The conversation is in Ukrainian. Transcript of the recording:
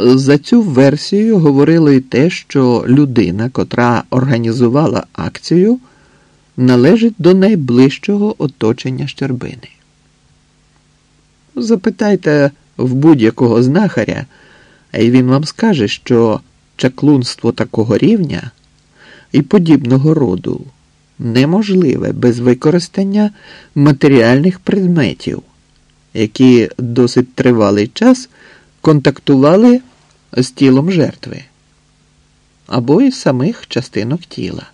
За цю версію говорило й те, що людина, котра організувала акцію, належить до найближчого оточення Щербини. Запитайте в будь-якого знахаря, і він вам скаже, що чаклунство такого рівня і подібного роду неможливе без використання матеріальних предметів, які досить тривалий час контактували з тілом жертви або із самих частинок тіла.